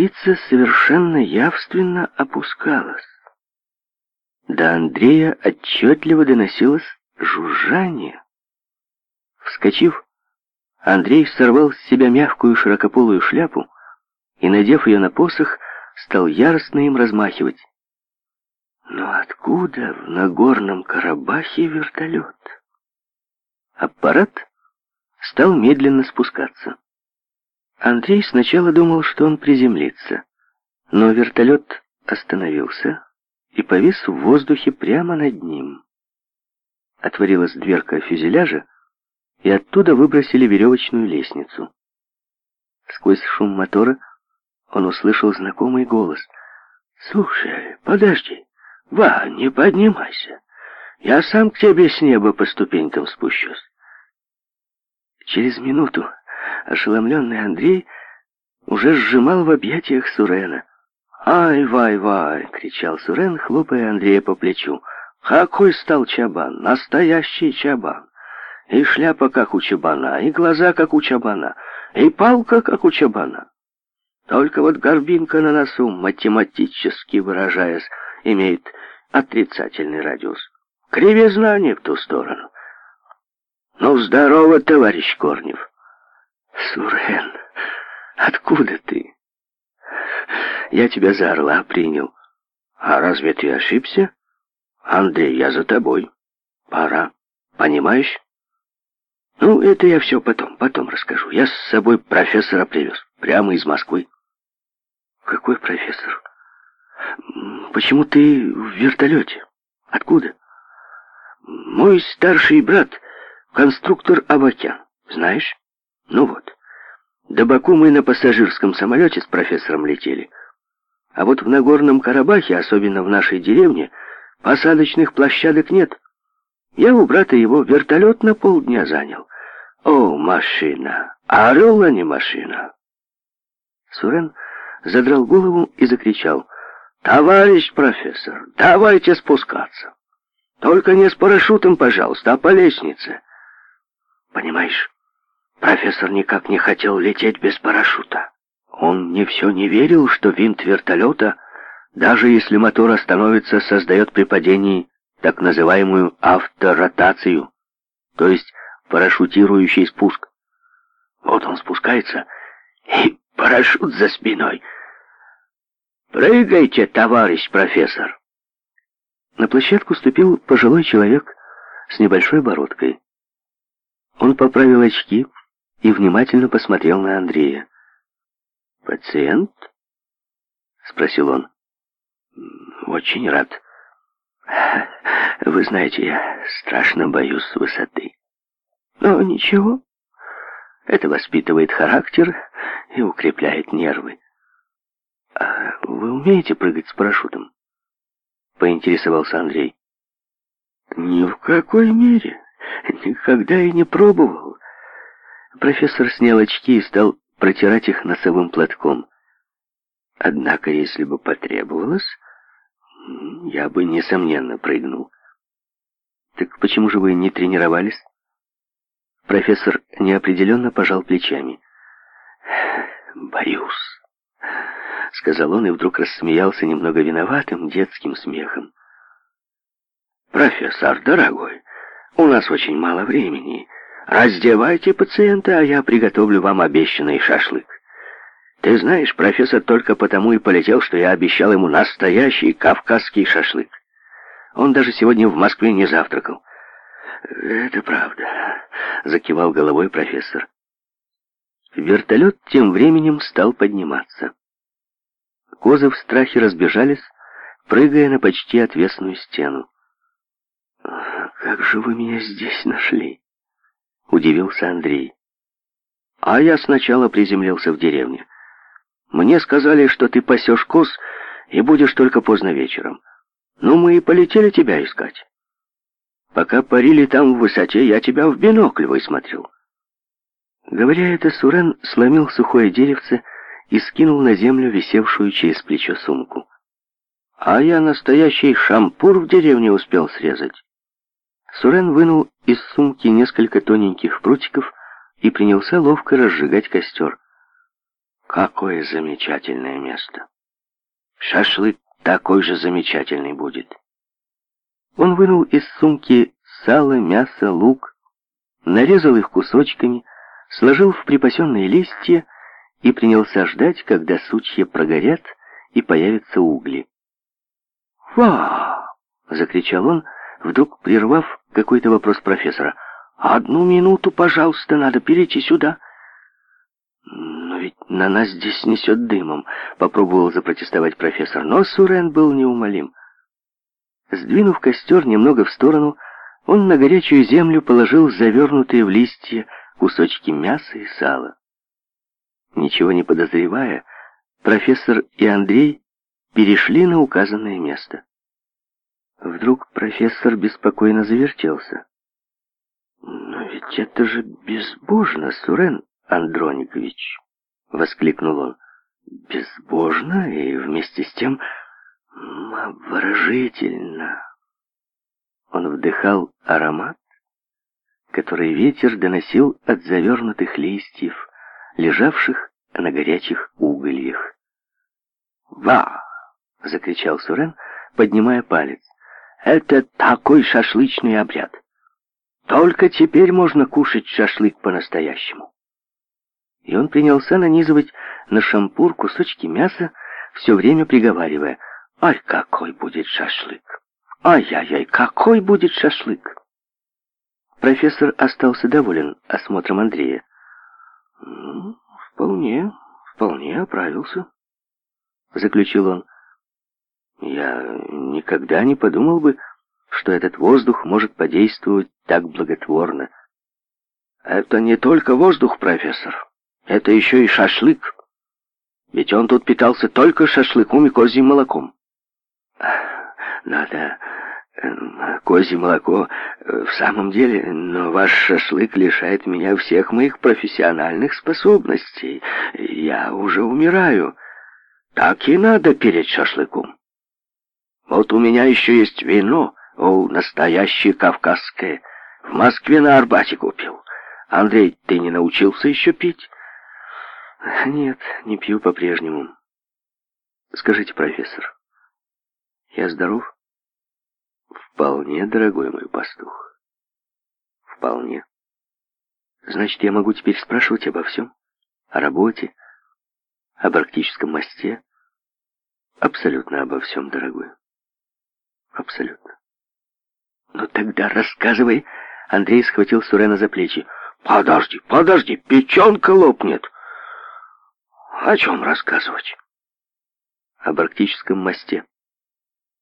птица совершенно явственно опускалась. До Андрея отчетливо доносилось жужжание. Вскочив, Андрей сорвал с себя мягкую широкополую шляпу и, надев ее на посох, стал яростно им размахивать. Но откуда в Нагорном Карабахе вертолет? Аппарат стал медленно спускаться. Андрей сначала думал, что он приземлится, но вертолет остановился и повис в воздухе прямо над ним. Отворилась дверка фюзеляжа, и оттуда выбросили веревочную лестницу. Сквозь шум мотора он услышал знакомый голос. «Слушай, подожди, Ва, не поднимайся. Я сам к тебе с неба по ступенькам спущусь». Через минуту Ошеломленный Андрей уже сжимал в объятиях Сурена. «Ай, вай, вай!» — кричал Сурен, хлопая Андрея по плечу. «Какой стал чабан! Настоящий чабан! И шляпа, как у чабана, и глаза, как у чабана, и палка, как у чабана! Только вот горбинка на носу, математически выражаясь, имеет отрицательный радиус. Кривизна не в ту сторону. Ну, здорово, товарищ Корнев!» Сурен, откуда ты? Я тебя за орла принял. А разве ты ошибся? Андрей, я за тобой. Пора. Понимаешь? Ну, это я все потом, потом расскажу. Я с собой профессора привез. Прямо из Москвы. Какой профессор? Почему ты в вертолете? Откуда? Мой старший брат, конструктор Абакян, Знаешь? Ну вот, до Баку мы на пассажирском самолете с профессором летели. А вот в Нагорном Карабахе, особенно в нашей деревне, посадочных площадок нет. Я у брата его вертолет на полдня занял. О, машина! Орел, а не машина! Сурен задрал голову и закричал. «Товарищ профессор, давайте спускаться! Только не с парашютом, пожалуйста, а по лестнице!» «Понимаешь, Профессор никак не хотел лететь без парашюта. Он не все не верил, что винт вертолета, даже если мотор остановится, создает при падении так называемую авторотацию, то есть парашютирующий спуск. Вот он спускается, и парашют за спиной. «Прыгайте, товарищ профессор!» На площадку ступил пожилой человек с небольшой бородкой. Он поправил очки, и внимательно посмотрел на Андрея. «Пациент?» — спросил он. «Очень рад. Вы знаете, я страшно боюсь высоты. Но ничего, это воспитывает характер и укрепляет нервы. А вы умеете прыгать с парашютом?» — поинтересовался Андрей. «Ни в какой мере. Никогда и не пробовал». Профессор снял очки и стал протирать их носовым платком. Однако, если бы потребовалось, я бы, несомненно, прыгнул. Так почему же вы не тренировались? Профессор неопределенно пожал плечами. «Боюсь», — сказал он и вдруг рассмеялся немного виноватым детским смехом. «Профессор, дорогой, у нас очень мало времени». Раздевайте пациента, а я приготовлю вам обещанный шашлык. Ты знаешь, профессор только потому и полетел, что я обещал ему настоящий кавказский шашлык. Он даже сегодня в Москве не завтракал. «Это правда», — закивал головой профессор. Вертолет тем временем стал подниматься. Козы в страхе разбежались, прыгая на почти отвесную стену. «Как же вы меня здесь нашли?» Удивился Андрей. А я сначала приземлился в деревне. Мне сказали, что ты пасешь коз и будешь только поздно вечером. Но мы и полетели тебя искать. Пока парили там в высоте, я тебя в бинокль высмотрел. Говоря это, Сурен сломил сухое деревце и скинул на землю висевшую через плечо сумку. А я настоящий шампур в деревне успел срезать. Сурен вынул из сумки несколько тоненьких прутиков и принялся ловко разжигать костер. Какое замечательное место! Шашлык такой же замечательный будет. Он вынул из сумки сало, мясо, лук, нарезал их кусочками, сложил в припасенные листья и принялся ждать, когда сучья прогорят и появятся угли. «Ва!» — закричал он, вдруг прервав какой-то вопрос профессора. «Одну минуту, пожалуйста, надо, перейти сюда». «Но ведь на нас здесь несет дымом», — попробовал запротестовать профессор, но Сурен был неумолим. Сдвинув костер немного в сторону, он на горячую землю положил завернутые в листья кусочки мяса и сала. Ничего не подозревая, профессор и Андрей перешли на указанное место. Вдруг профессор беспокойно завертелся. «Но ведь это же безбожно, Сурен Андроникович!» — воскликнул он. «Безбожно и вместе с тем обворожительно!» Он вдыхал аромат, который ветер доносил от завернутых листьев, лежавших на горячих угольях. «Ва!» — закричал Сурен, поднимая палец. Это такой шашлычный обряд. Только теперь можно кушать шашлык по-настоящему. И он принялся нанизывать на шампур кусочки мяса, все время приговаривая, «Ай, какой будет шашлык! Ай-яй-яй, какой будет шашлык!» Профессор остался доволен осмотром Андрея. «Ну, вполне, вполне оправился», — заключил он. Я никогда не подумал бы, что этот воздух может подействовать так благотворно. Это не только воздух, профессор. Это еще и шашлык. Ведь он тут питался только шашлыком и козьим молоком. Надо эм, козье молоко э, в самом деле, но ваш шашлык лишает меня всех моих профессиональных способностей. Я уже умираю. Так и надо перед шашлыком. Вот у меня еще есть вино, о, настоящее кавказское. В Москве на Арбате купил. Андрей, ты не научился еще пить? Нет, не пью по-прежнему. Скажите, профессор, я здоров? Вполне, дорогой мой пастух. Вполне. Значит, я могу теперь спрашивать обо всем? О работе? О практическом масте, Абсолютно обо всем, дорогой. Абсолютно. Но тогда рассказывай. Андрей схватил Сурена за плечи. Подожди, подожди, печенка лопнет. О чем рассказывать? О арктическом мосте.